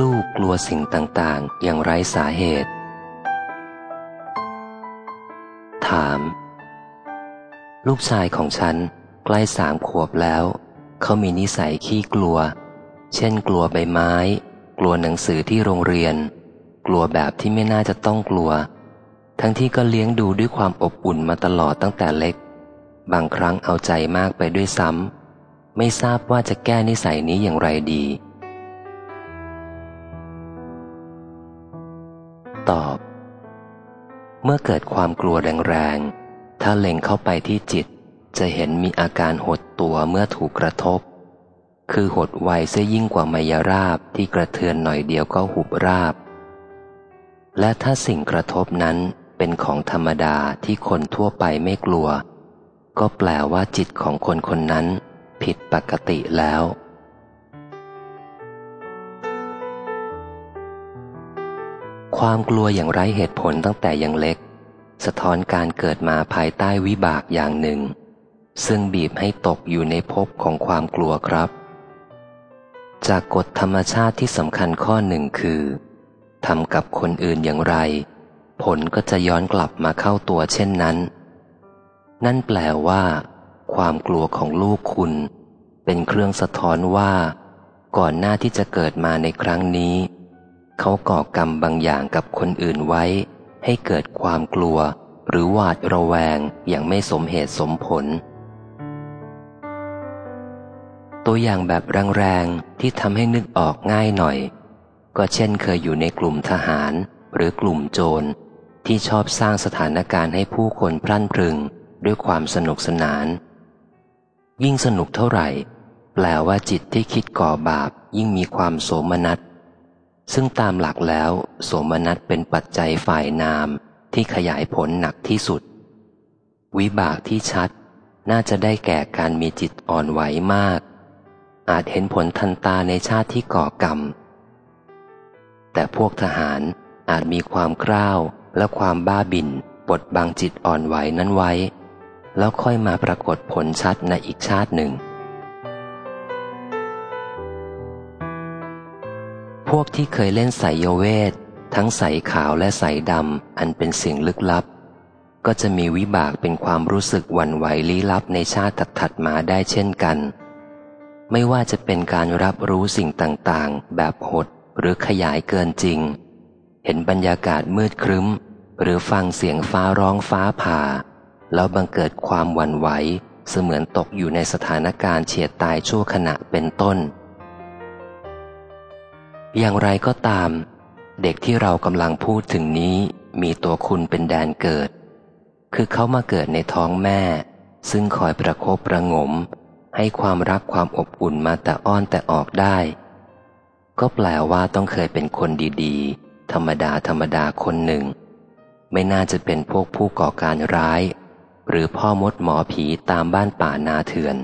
ลูกกลัวสิ่งต่างๆ อย่างไร้สาเหตุ ถาม ลูกชายของฉันใกล้สามขวบแล้ว เขามีนิสัยขี้กลัว เช่นกลัวใบไม้ กลัวหนังสือที่โรงเรียน กลัวแบบที่ไม่น่าจะต้องกลัว ทั้งที่ก็เลี้ยงดูด้วยความอบอุ่นมาตลอดตั้งแต่เล็ก บางครั้งเอาใจมากไปด้วยซ้ำไม่ทราบว่าจะแก้นิสัยนี้อย่างไรดี ตอบ เมื่อเกิดความกลัวแรงๆ ถ้าเล็งเข้าไปที่จิต จะเห็นมีอาการหดตัวเมื่อถูกกระทบ คือหดไวเสียยิ่งกว่ามายราบที่กระเทือนหน่อยเดียวก็หุบราบ และถ้าสิ่งกระทบนั้นเป็นของธรรมดาที่คนทั่วไปไม่กลัว ก็แปลว่าจิตของคนคนนั้นผิดปกติแล้ว ความกลัวอย่างไร้เหตุผลตั้งแต่ยังเล็ก สะท้อนการเกิดมาภายใต้วิบากอย่างหนึ่ง ซึ่งบีบให้ตกอยู่ในภพของความกลัวครับ จากกฎธรรมชาติที่สำคัญข้อหนึ่งคือทำกับคนอื่นอย่างไร ผลก็จะย้อนกลับมาเข้าตัวเช่นนั้น นั่นแปลว่า ความกลัวของลูกคุณ เป็นเครื่องสะท้อนว่า ก่อนหน้าที่จะเกิดมาในครั้งนี้ เขาก่อกรรมบางอย่างกับคนอื่นไว้ ให้เกิดความกลัว หรือหวาดระแวงอย่างไม่สมเหตุสมผล ตัวอย่างแบบแรงๆที่ทำให้นึกออกง่ายหน่อย ก็เช่นเคยอยู่ในกลุ่มทหารหรือกลุ่มโจร ที่ชอบสร้างสถานการณ์ให้ผู้คนพรั่นพรึงด้วยความสนุกสนาน ยิ่งสนุกเท่าไหร่ แปลว่าจิตที่คิดก่อบาปยิ่งมีความโสมนัส ซึ่งตามหลักแล้ว โสมนัสเป็นปัจจัยฝ่ายนามที่ขยายผลหนักที่สุด วิบากที่ชัดน่าจะได้แก่การมีจิตอ่อนไหวมาก อาจเห็นผลทันตาในชาติที่ก่อกรรม แต่พวกทหารอาจมีความกล้าวและความบ้าบินบดบังจิตอ่อนไหวนั้นไว้ แล้วค่อยมาปรากฏผลชัดในอีกชาติหนึ่ง พวกที่เคยเล่นสายโยเวททั้งใสขาวและใสดำอันเป็นสิ่งลึกลับ ก็จะมีวิบากเป็นความรู้สึกหวั่นไหวลี้ลับในชาติถัดมาได้เช่นกัน ไม่ว่าจะเป็นการรับรู้สิ่งต่างๆ แบบหดหรือขยายเกินจริง เห็นบรรยากาศมืดครึ้ม หรือฟังเสียงฟ้าร้องฟ้าผ่า แล้วบังเกิดความหวั่นไหว เสมือนตกอยู่ในสถานการณ์เฉียดตายชั่วขณะเป็นต้น อย่างไรก็ตาม เด็กที่เรากำลังพูดถึงนี้มีตัวคุณเป็นแดนเกิด คือเขามาเกิดในท้องแม่ ซึ่งคอยประคบประงม ให้ความรักความอบอุ่นมาแต่อ้อนแต่ออกได้ ก็แปลว่าต้องเคยเป็นคนดีๆ ธรรมดาธรรมดาคนหนึ่ง ไม่น่าจะเป็นพวกผู้ก่อการร้าย หรือพ่อมดหมอผีตามบ้านป่านาเถื่อน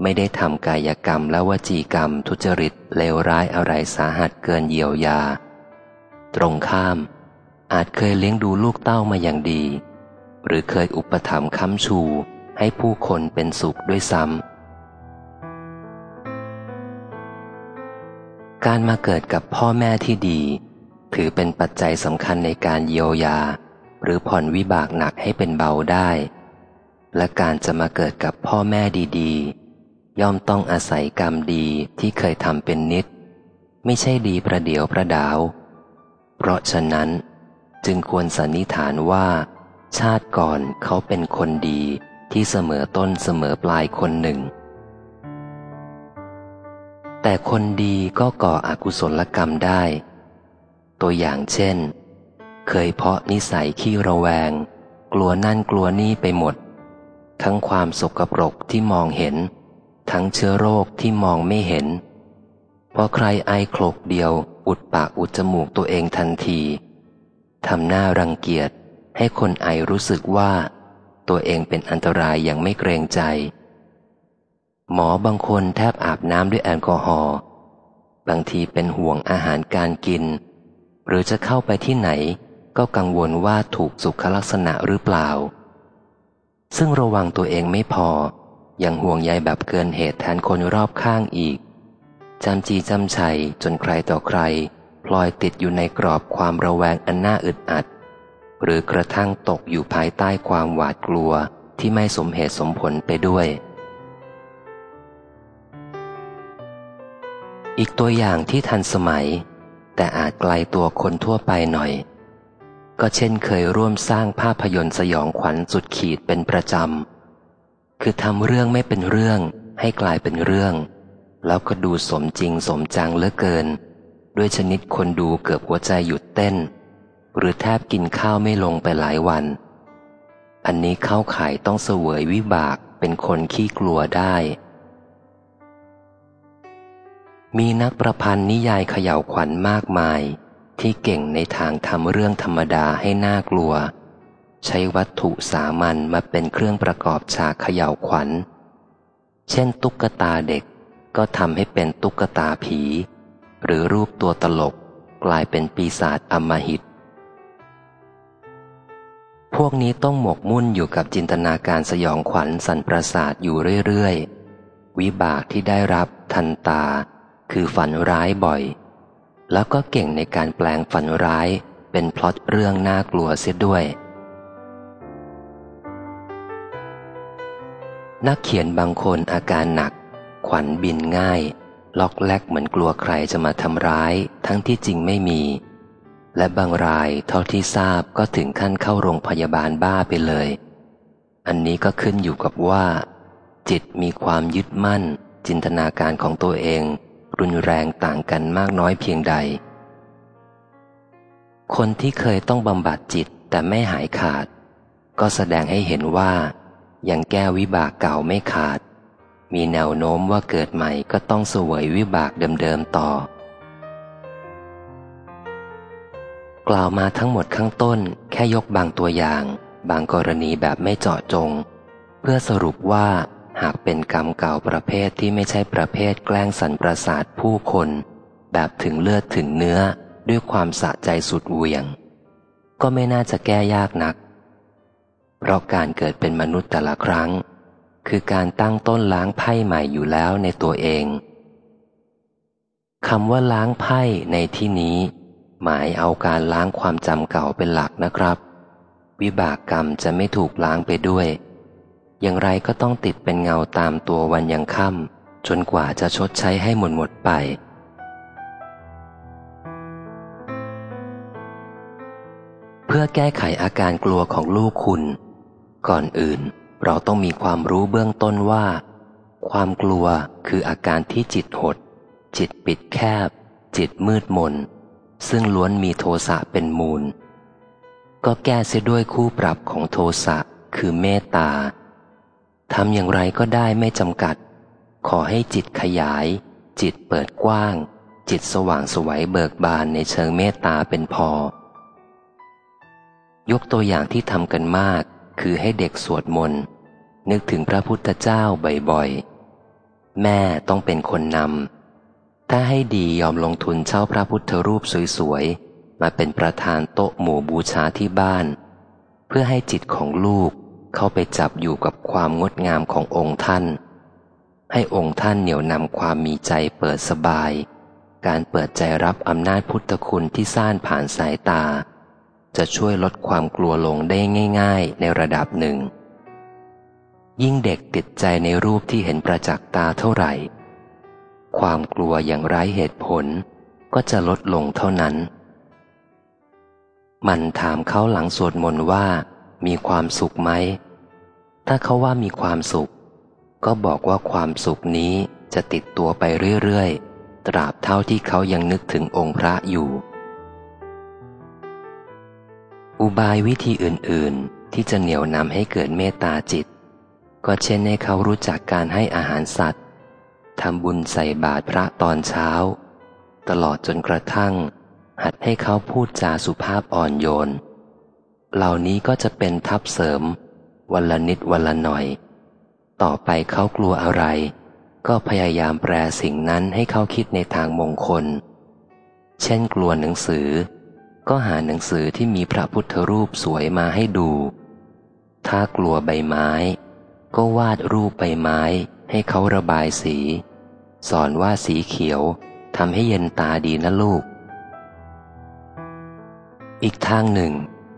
ไม่ได้ทำกายกรรมและวจีกรรมทุจริตเลวร้ายอะไรสาหัสเกินเยียวยา ตรงข้าม อาจเคยเลี้ยงดูลูกเต้ามาอย่างดี หรือเคยอุปถัมภ์ค้ำชูให้ผู้คนเป็นสุขด้วยซ้ำ การมาเกิดกับพ่อแม่ที่ดี ถือเป็นปัจจัยสำคัญในการเยียวยา หรือผ่อนวิบากหนักให้เป็นเบาได้ และการจะมาเกิดกับพ่อแม่ดีๆ ย่อมต้องอาศัยกรรมดีที่เคยทำเป็นนิด ไม่ใช่ดีประเดียวประดาว เพราะฉะนั้นจึงควรสันนิษฐานว่า ชาติก่อนเขาเป็นคนดีที่เสมอต้นเสมอปลายคนหนึ่ง แต่คนดีก็ก่ออกุศลกรรมได้ ตัวอย่างเช่น เคยเพาะนิสัยขี้ระแวง กลัวนั่นกลัวนี่ไปหมด ทั้งความสกปรกที่มองเห็น ทั้งเชื้อโรคที่มองไม่เห็น พอใครไอโคลกเดียว อุดปากอุดจมูกตัวเองทันทีทำหน้ารังเกียจให้คนไอรู้สึกว่า ตัวเองเป็นอันตรายอย่างไม่เกรงใจ หมอบางคนแทบอาบน้ำด้วยแอลกอฮอล์บางทีเป็นห่วงอาหารการกิน หรือจะเข้าไปที่ไหน ก็กังวลว่าถูกสุขลักษณะหรือเปล่า ซึ่งระวังตัวเองไม่พอ ยังห่วงใยแบบเกินเหตุแทนคนรอบข้างอีกจำจีจำชัยจนใครต่อใคร พลอยติดอยู่ในกรอบความระแวงอันน่าอึดอัด หรือกระทั่งตกอยู่ภายใต้ความหวาดกลัวที่ไม่สมเหตุสมผลไปด้วย อีกตัวอย่างที่ทันสมัย แต่อาจไกลตัวคนทั่วไปหน่อย ก็เช่นเคยร่วมสร้างภาพยนตร์สยองขวัญสุดขีดเป็นประจำ คือทำเรื่องไม่เป็นเรื่อง ให้กลายเป็นเรื่อง แล้วก็ดูสมจริงสมจังเหลือเกิน ด้วยชนิดคนดูเกือบหัวใจหยุดเต้น หรือแทบกินข้าวไม่ลงไปหลายวัน อันนี้เข้าข่ายต้องเสวยวิบากเป็นคนขี้กลัวได้ มีนักประพันธ์นิยายเขย่าวขวัญมากมาย ที่เก่งในทางทำเรื่องธรรมดาให้น่ากลัว ใช้วัตถุสามัญมาเป็นเครื่องประกอบฉากเขย่าวขวัญ เช่นตุ๊กตาเด็กก็ทำให้เป็นตุ๊กตาผี หรือรูปตัวตลกกลายเป็นปีศาจอมหิต พวกนี้ต้องหมกมุ่นอยู่กับจินตนาการสยองขวัญสันประสาทอยู่เรื่อยๆ วิบากที่ได้รับทันตา คือฝันร้ายบ่อย แล้วก็เก่งในการแปลงฝันร้ายเป็นพล็อตเรื่องน่ากลัวเสียด้วย นักเขียนบางคนอาการหนัก ขวัญบินง่าย ล็อกแลกเหมือนกลัวใครจะมาทำร้าย ทั้งที่จริงไม่มี และบางรายเท่าที่ทราบก็ถึงขั้นเข้าโรงพยาบาลบ้าไปเลย อันนี้ก็ขึ้นอยู่กับว่า จิตมีความยึดมั่น จินตนาการของตัวเอง รุนแรงต่างกันมากน้อยเพียงใด คนที่เคยต้องบำบัดจิตแต่ไม่หายขาด ก็แสดงให้เห็นว่า ยังแก้วิบากเก่าไม่ขาด มีแนวโน้มว่าเกิดใหม่ก็ต้องสวยวิบากเดิมๆต่อ กล่าวมาทั้งหมดข้างต้น แค่ยกบางตัวอย่าง บางกรณีแบบไม่เจาะจง เพื่อสรุปว่าหากเป็นกรรมเก่าประเภทที่ไม่ใช่ประเภทแกล้งสันประสาทผู้คน แบบถึงเลือดถึงเนื้อด้วยความสะใจสุดเวียง ก็ไม่น่าจะแก้ยากนัก เพราะการเกิดเป็นมนุษย์แต่ละครั้ง คือการตั้งต้นล้างไพ่ใหม่อยู่แล้วในตัวเองคำว่าล้างไพ่ในที่นี้ หมายเอาการล้างความจำเก่าเป็นหลักนะครับ วิบากกรรมจะไม่ถูกล้างไปด้วย อย่างไรก็ต้องติดเป็นเงาตามตัววันยังค่ำจนกว่าจะชดใช้ให้หมดหมดไป เพื่อแก้ไขอาการกลัวของลูกคุณ ก่อนอื่น เราต้องมีความรู้เบื้องต้นว่า ความกลัวคืออาการที่จิตหด จิตปิดแคบ จิตมืดมน ซึ่งล้วนมีโทสะเป็นมูล ก็แก้เสียด้วยคู่ปรับของโทสะคือเมตตาทำอย่างไรก็ได้ไม่จำกัด ขอให้จิตขยาย จิตเปิดกว้าง จิตสว่างสวัยเบิกบานในเชิงเมตตาเป็นพอ ยกตัวอย่างที่ทำกันมาก คือให้เด็กสวดมนต์ นึกถึงพระพุทธเจ้าบ่อยๆ แม่ต้องเป็นคนนำ ถ้าให้ดียอมลงทุนเช่าพระพุทธรูปสวยๆ มาเป็นประธานโต๊ะหมู่บูชาที่บ้าน เพื่อให้จิตของลูกเข้าไปจับอยู่กับความงดงามขององค์ท่าน ให้องค์ท่านเหนี่ยวนำความมีใจเปิดสบาย การเปิดใจรับอำนาจพุทธคุณที่ซ่านผ่านสายตา จะช่วยลดความกลัวลงได้ง่าย ๆ ในระดับหนึ่ง ยิ่งเด็กติดใจในรูปที่เห็นประจักษ์ตาเท่าไหร่ ความกลัวอย่างไร้เหตุผลก็จะลดลงเท่านั้น มันถามเขาหลังสวดมนต์ว่า มีความสุขไหม ถ้าเขาว่ามีความสุข ก็บอกว่าความสุขนี้จะติดตัวไปเรื่อย ๆ ตราบเท่าที่เขายังนึกถึงองค์พระอยู่ อุบายวิธีอื่น ๆ ที่จะเหนี่ยวนำให้เกิดเมตตาจิต ก็เช่นให้เขารู้จักการให้อาหารสัตว์ทำบุญใส่บาตรพระตอนเช้า ตลอดจนกระทั่ง หัดให้เขาพูดจาสุภาพอ่อนโยน เหล่านี้ก็จะเป็นทับเสริม วันละนิดวันละหน่อย ต่อไปเขากลัวอะไร ก็พยายามแปลสิ่งนั้นให้เขาคิดในทางมงคล เช่นกลัวหนังสือ ก็หาหนังสือที่มีพระพุทธรูปสวยมาให้ดู ถ้ากลัวใบไม้ ก็วาดรูปใบไม้ให้เขาระบายสี สอนว่าสีเขียวทำให้เย็นตาดีนะลูก อีกทางหนึ่ง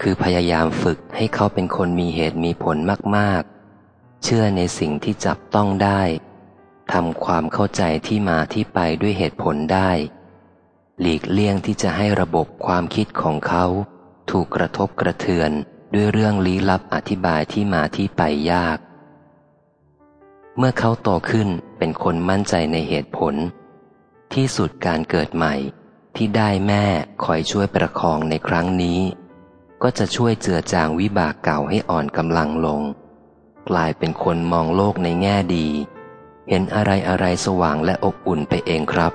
คือพยายามฝึกให้เขาเป็นคนมีเหตุมีผลมากๆ เชื่อในสิ่งที่จับต้องได้ทำความเข้าใจที่มาที่ไปด้วยเหตุผลได้ หลีกเลี่ยงที่จะให้ระบบความคิดของเขา ถูกกระทบกระเทือนด้วยเรื่องลี้ลับอธิบายที่มาที่ไปยาก เมื่อเขาโตขึ้นเป็นคนมั่นใจในเหตุผล ที่สุดการเกิดใหม่ที่ได้แม่คอยช่วยประคองในครั้งนี้ ก็จะช่วยเจือจางวิบากเก่าให้อ่อนกำลังลง กลายเป็นคนมองโลกในแง่ดี เห็นอะไรอะไรสว่างและอบอุ่นไปเองครับ